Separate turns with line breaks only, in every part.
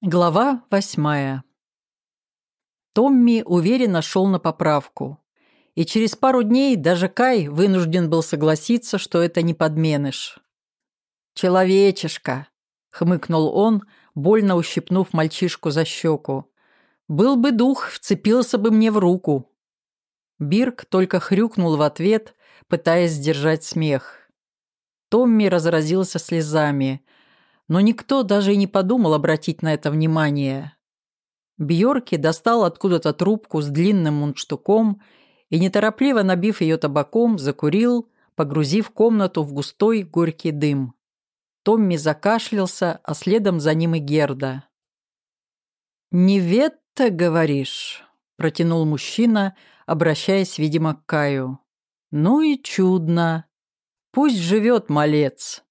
Глава восьмая. Томми уверенно шел на поправку. И через пару дней даже Кай вынужден был согласиться, что это не подменыш. «Человечишка!» — хмыкнул он, больно ущипнув мальчишку за щеку. «Был бы дух, вцепился бы мне в руку». Бирк только хрюкнул в ответ, пытаясь сдержать смех. Томми разразился слезами — но никто даже и не подумал обратить на это внимание. Бьорки достал откуда-то трубку с длинным мундштуком и, неторопливо набив ее табаком, закурил, погрузив комнату в густой горький дым. Томми закашлялся, а следом за ним и Герда. «Неветта, говоришь?» – протянул мужчина, обращаясь, видимо, к Каю. «Ну и чудно. Пусть живет малец.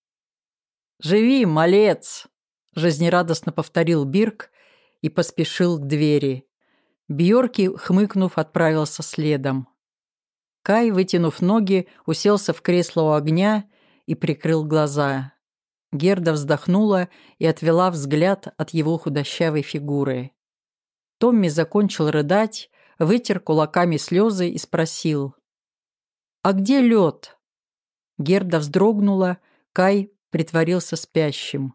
«Живи, малец!» – жизнерадостно повторил Бирк и поспешил к двери. Бьорки, хмыкнув, отправился следом. Кай, вытянув ноги, уселся в кресло у огня и прикрыл глаза. Герда вздохнула и отвела взгляд от его худощавой фигуры. Томми закончил рыдать, вытер кулаками слезы и спросил. «А где лед?» Герда вздрогнула, Кай притворился спящим.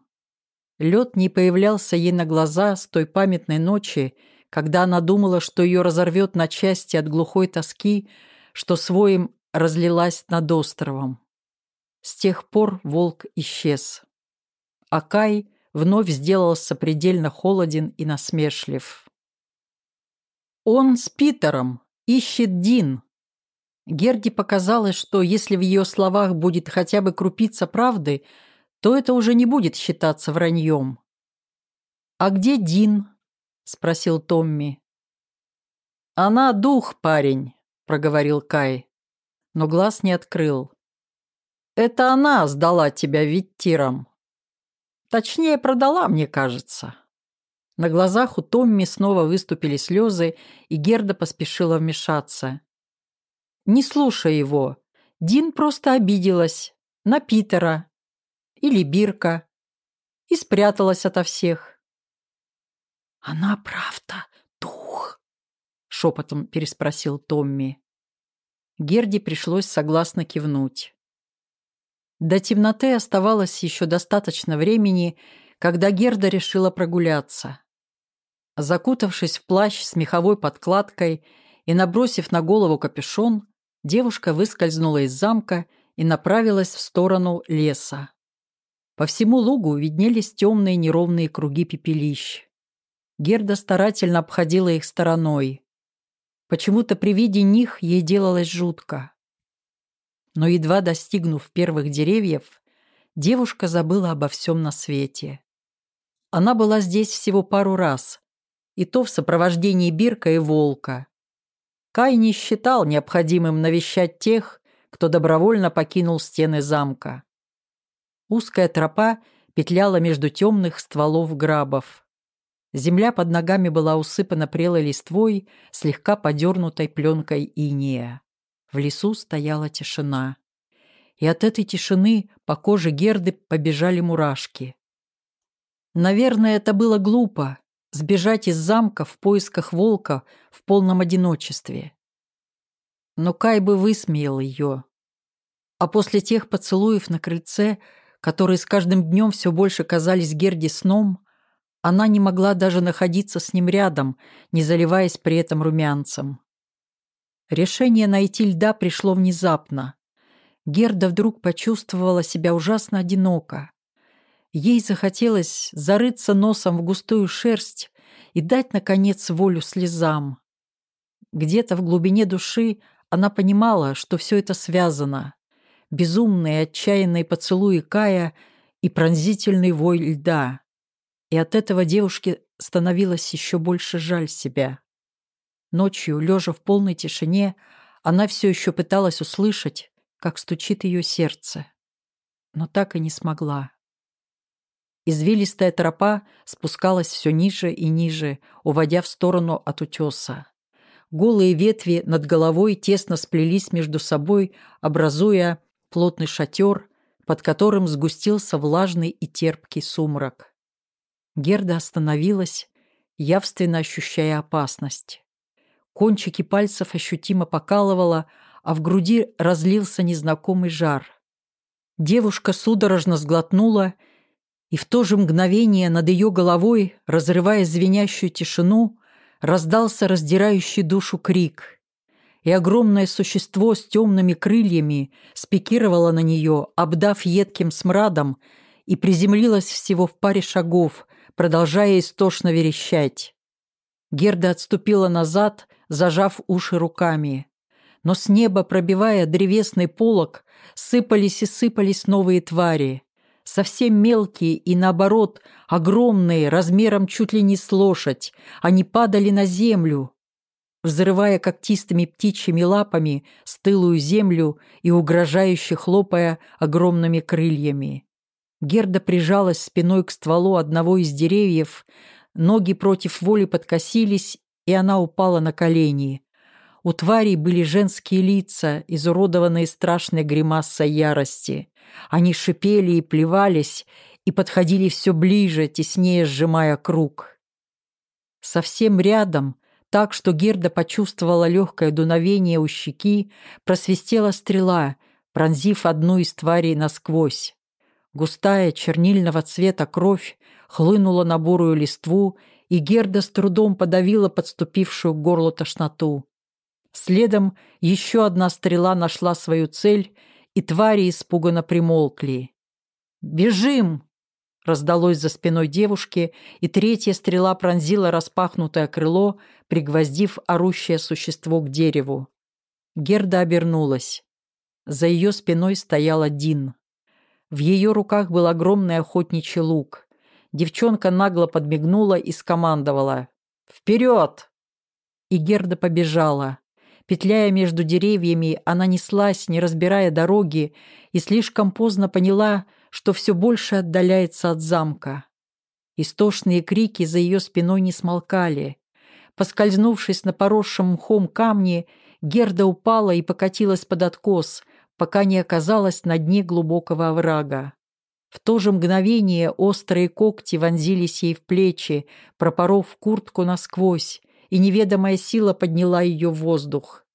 Лед не появлялся ей на глаза с той памятной ночи, когда она думала, что ее разорвет на части от глухой тоски, что своим разлилась над островом. С тех пор волк исчез. А Кай вновь сделался предельно холоден и насмешлив. «Он с Питером, ищет Дин». Герди показалось, что если в ее словах будет хотя бы крупица правды – то это уже не будет считаться враньем. «А где Дин?» — спросил Томми. «Она дух, парень», — проговорил Кай, но глаз не открыл. «Это она сдала тебя Виттирам. Точнее, продала, мне кажется». На глазах у Томми снова выступили слезы, и Герда поспешила вмешаться. «Не слушай его. Дин просто обиделась. На Питера или бирка, и спряталась ото всех. «Она правда дух?» — шепотом переспросил Томми. Герди пришлось согласно кивнуть. До темноты оставалось еще достаточно времени, когда Герда решила прогуляться. Закутавшись в плащ с меховой подкладкой и набросив на голову капюшон, девушка выскользнула из замка и направилась в сторону леса. По всему лугу виднелись темные неровные круги пепелищ. Герда старательно обходила их стороной. Почему-то при виде них ей делалось жутко. Но едва достигнув первых деревьев, девушка забыла обо всем на свете. Она была здесь всего пару раз, и то в сопровождении Бирка и Волка. Кай не считал необходимым навещать тех, кто добровольно покинул стены замка. Узкая тропа петляла между темных стволов грабов. Земля под ногами была усыпана прелой листвой, слегка подернутой пленкой инея. В лесу стояла тишина. И от этой тишины по коже Герды побежали мурашки. Наверное, это было глупо — сбежать из замка в поисках волка в полном одиночестве. Но Кай бы высмеял ее. А после тех поцелуев на крыльце — которые с каждым днем все больше казались Герде сном, она не могла даже находиться с ним рядом, не заливаясь при этом румянцем. Решение найти льда пришло внезапно. Герда вдруг почувствовала себя ужасно одиноко. Ей захотелось зарыться носом в густую шерсть и дать, наконец, волю слезам. Где-то в глубине души она понимала, что все это связано безумные отчаянные поцелуи Кая и пронзительный вой льда. И от этого девушке становилось еще больше жаль себя. Ночью, лежа в полной тишине, она все еще пыталась услышать, как стучит ее сердце. Но так и не смогла. Извилистая тропа спускалась все ниже и ниже, уводя в сторону от утеса. Голые ветви над головой тесно сплелись между собой, образуя плотный шатер, под которым сгустился влажный и терпкий сумрак. Герда остановилась, явственно ощущая опасность. Кончики пальцев ощутимо покалывало, а в груди разлился незнакомый жар. Девушка судорожно сглотнула, в то же мгновение над ее головой, разрывая звенящую тишину, раздался раздирающий душу крик. И огромное существо с темными крыльями спикировало на нее, обдав едким смрадом, и приземлилось всего в паре шагов, продолжая истошно верещать. Герда отступила назад, зажав уши руками. Но с неба, пробивая древесный полог, сыпались и сыпались новые твари. Совсем мелкие и, наоборот, огромные, размером чуть ли не с лошадь. Они падали на землю, взрывая когтистыми птичьими лапами стылую землю и угрожающе хлопая огромными крыльями. Герда прижалась спиной к стволу одного из деревьев, ноги против воли подкосились, и она упала на колени. У тварей были женские лица, изуродованные страшной гримасой ярости. Они шипели и плевались, и подходили все ближе, теснее сжимая круг. Совсем рядом, так что Герда почувствовала легкое дуновение у щеки, просвистела стрела, пронзив одну из тварей насквозь. Густая чернильного цвета кровь хлынула на бурую листву, и Герда с трудом подавила подступившую к горлу тошноту. Следом еще одна стрела нашла свою цель, и твари испуганно примолкли. «Бежим!» раздалось за спиной девушки, и третья стрела пронзила распахнутое крыло, пригвоздив орущее существо к дереву. Герда обернулась. За ее спиной стоял один. В ее руках был огромный охотничий лук. Девчонка нагло подмигнула и скомандовала. «Вперед!» И Герда побежала. Петляя между деревьями, она неслась, не разбирая дороги, и слишком поздно поняла, что все больше отдаляется от замка. Истошные крики за ее спиной не смолкали. Поскользнувшись на поросшем мхом камне, Герда упала и покатилась под откос, пока не оказалась на дне глубокого оврага. В то же мгновение острые когти вонзились ей в плечи, пропоров куртку насквозь, и неведомая сила подняла ее в воздух.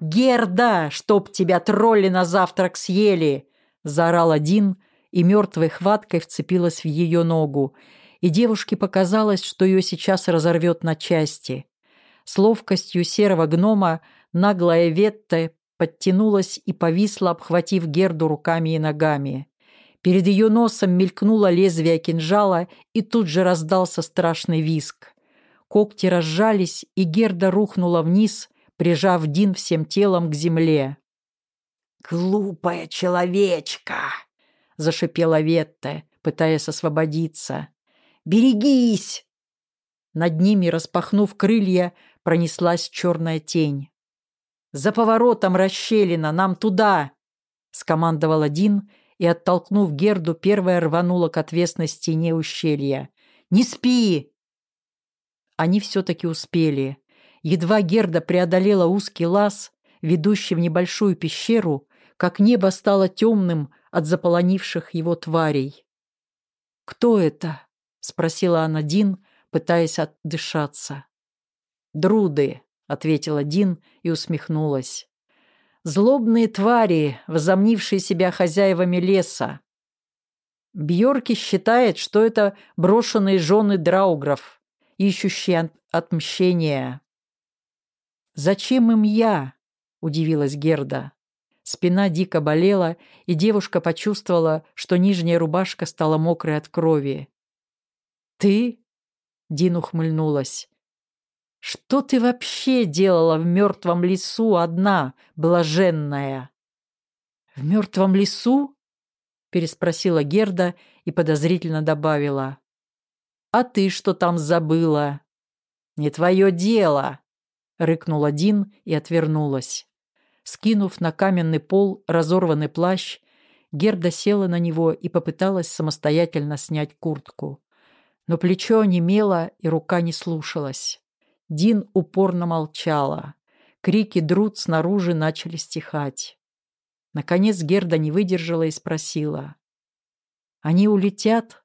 «Герда, чтоб тебя тролли на завтрак съели!» — заорал один, и мертвой хваткой вцепилась в ее ногу, и девушке показалось, что ее сейчас разорвет на части. С ловкостью серого гнома наглая Ветта подтянулась и повисла, обхватив Герду руками и ногами. Перед ее носом мелькнуло лезвие кинжала, и тут же раздался страшный виск. Когти разжались, и Герда рухнула вниз, прижав Дин всем телом к земле.
«Глупая человечка!» — зашипела Ветта, пытаясь освободиться. «Берегись!»
Над ними, распахнув крылья, пронеслась черная тень. «За поворотом расщелина, нам туда!» — скомандовал один, и, оттолкнув Герду, первая рванула к отвесной стене ущелья. «Не спи!» Они все-таки успели. Едва Герда преодолела узкий лаз, ведущий в небольшую пещеру, как небо стало темным от заполонивших его тварей. «Кто это?» — спросила она Дин, пытаясь отдышаться. «Друды», — ответила Дин и усмехнулась. «Злобные твари, возомнившие себя хозяевами леса. Бьорки считает, что это брошенные жены драугров, ищущие отмщения». «Зачем им я?» — удивилась Герда. Спина дико болела, и девушка почувствовала, что нижняя рубашка стала мокрой от крови. «Ты?» — Дин ухмыльнулась. «Что ты вообще делала в мертвом лесу одна, блаженная?» «В мертвом лесу?» — переспросила Герда и подозрительно добавила. «А ты что там забыла?» «Не твое дело!» — рыкнула Дин и отвернулась. Скинув на каменный пол разорванный плащ, Герда села на него и попыталась самостоятельно снять куртку. Но плечо онемело, и рука не слушалась. Дин упорно молчала. Крики друд снаружи начали стихать. Наконец Герда не выдержала и спросила. «Они улетят?»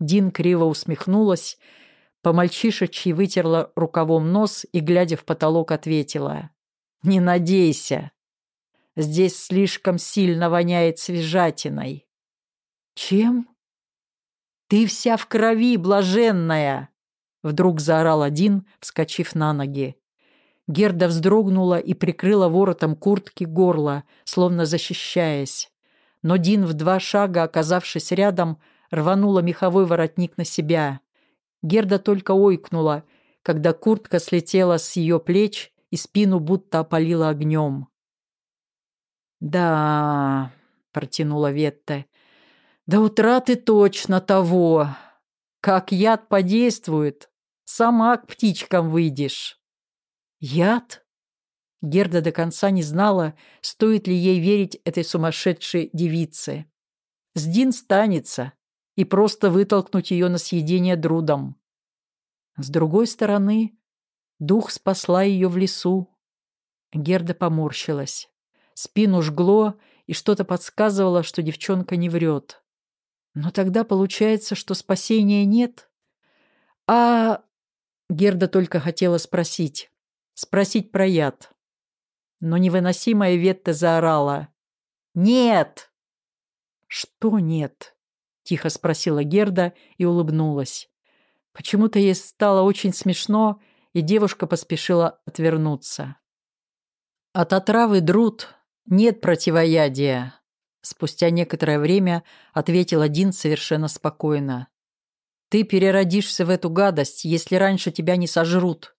Дин криво усмехнулась, по-мальчишечьи вытерла рукавом нос и, глядя в потолок, ответила. «Не надейся. Здесь слишком сильно воняет свежатиной». «Чем?» «Ты вся в крови, блаженная!» Вдруг заорал один, вскочив на ноги. Герда вздрогнула и прикрыла воротом куртки горло, словно защищаясь. Но Дин в два шага, оказавшись рядом, рванула меховой воротник на себя. Герда только ойкнула, когда куртка слетела с ее плеч и спину будто опалила огнем. «Да...» — протянула Ветта. «До утра ты точно того. Как яд подействует, сама к птичкам выйдешь». «Яд?» Герда до конца не знала, стоит ли ей верить этой сумасшедшей девице. Сдин станется, и просто вытолкнуть ее на съедение друдом. С другой стороны, дух спасла ее в лесу. Герда поморщилась. Спину жгло, и что-то подсказывало, что девчонка не врет. Но тогда получается, что спасения нет. А... Герда только хотела спросить. Спросить про яд. Но невыносимая Ветта заорала. «Нет!» «Что нет?» Тихо спросила Герда и улыбнулась. Почему-то ей стало очень смешно, и девушка поспешила отвернуться. От отравы друд нет противоядия. Спустя некоторое время ответил один совершенно спокойно. Ты переродишься в эту гадость, если раньше тебя не сожрут.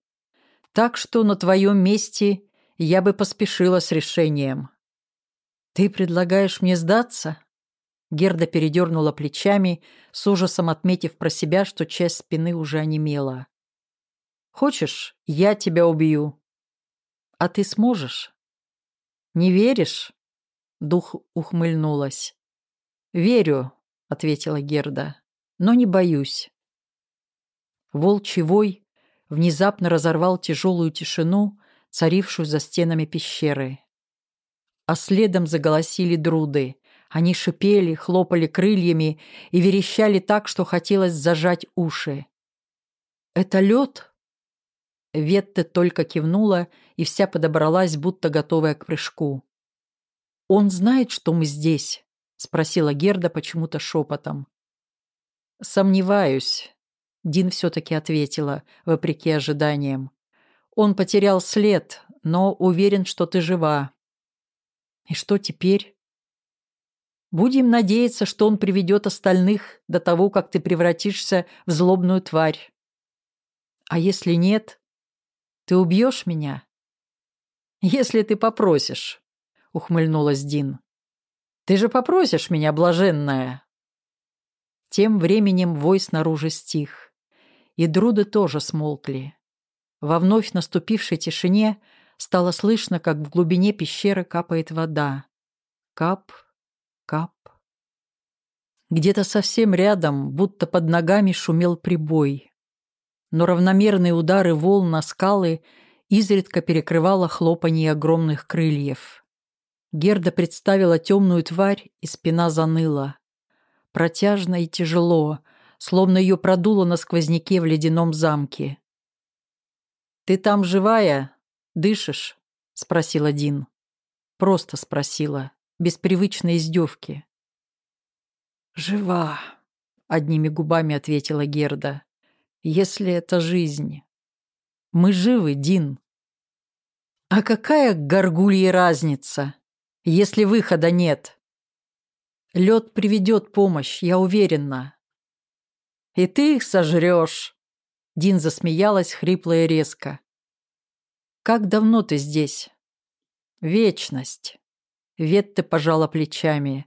Так что на твоем месте я бы поспешила с решением. Ты предлагаешь мне сдаться? Герда передернула плечами, с ужасом отметив про себя, что часть спины уже онемела. «Хочешь, я тебя убью?» «А ты сможешь?» «Не веришь?» Дух ухмыльнулась. «Верю», — ответила Герда, — «но не боюсь». Волчий вой внезапно разорвал тяжелую тишину, царившую за стенами пещеры. А следом заголосили друды, они шипели, хлопали крыльями и верещали так, что хотелось зажать уши. «Это лед?» Ветта только кивнула и вся подобралась, будто готовая к прыжку. «Он знает, что мы здесь?» — спросила Герда почему-то шепотом. «Сомневаюсь», — Дин все-таки ответила, вопреки ожиданиям. «Он потерял след, но уверен, что ты жива». «И что теперь?» Будем надеяться, что он приведет остальных до того, как ты превратишься в злобную тварь. А если нет, ты убьешь меня? Если ты попросишь, ухмыльнулась Дин. Ты же попросишь меня, блаженная. Тем временем вой снаружи стих, и друды тоже смолкли. Во вновь наступившей тишине стало слышно, как в глубине пещеры капает вода. Кап, Кап. Где-то совсем рядом, будто под ногами шумел прибой. Но равномерные удары волн на скалы изредка перекрывало хлопанье огромных крыльев. Герда представила темную тварь, и спина заныла. Протяжно и тяжело, словно ее продуло на сквозняке в ледяном замке. «Ты там живая? Дышишь?» — спросила Дин. Просто спросила без привычной издевки. «Жива», — одними губами ответила Герда, — «если это жизнь». «Мы живы, Дин». «А какая горгулья разница, если выхода нет?» «Лед приведет помощь, я уверена». «И ты их сожрешь», — Дин засмеялась хрипло и резко. «Как давно ты здесь?» «Вечность». Ветте пожала плечами.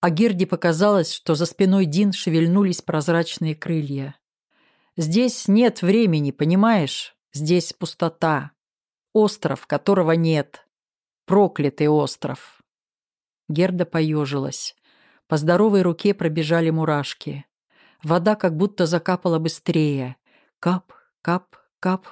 А Герде показалось, что за спиной Дин шевельнулись прозрачные крылья. «Здесь нет времени, понимаешь? Здесь пустота. Остров, которого нет. Проклятый остров». Герда поежилась. По здоровой руке пробежали мурашки. Вода как будто закапала быстрее. Кап, кап, кап.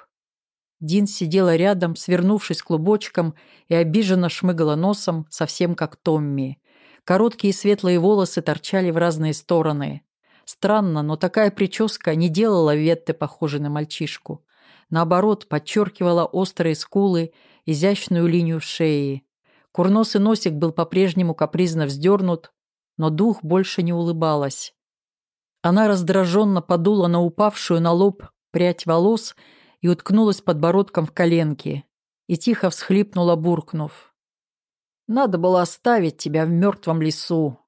Дин сидела рядом, свернувшись клубочком, и обиженно шмыгала носом, совсем как Томми. Короткие светлые волосы торчали в разные стороны. Странно, но такая прическа не делала Ветте похожей на мальчишку. Наоборот, подчеркивала острые скулы, изящную линию шеи. Курносый носик был по-прежнему капризно вздернут, но дух больше не улыбалась. Она раздраженно подула на упавшую на лоб прядь волос и уткнулась подбородком в коленки, и тихо всхлипнула, буркнув. «Надо было оставить тебя в мертвом лесу».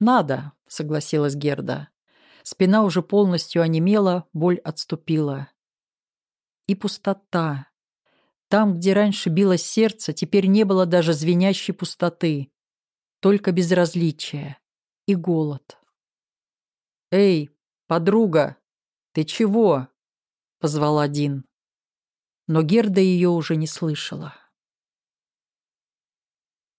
«Надо», — согласилась Герда. Спина уже полностью онемела, боль отступила. И пустота. Там, где раньше билось сердце, теперь не было даже звенящей пустоты. Только безразличие и голод. «Эй, подруга, ты чего?» — позвал один. Но Герда ее уже не слышала.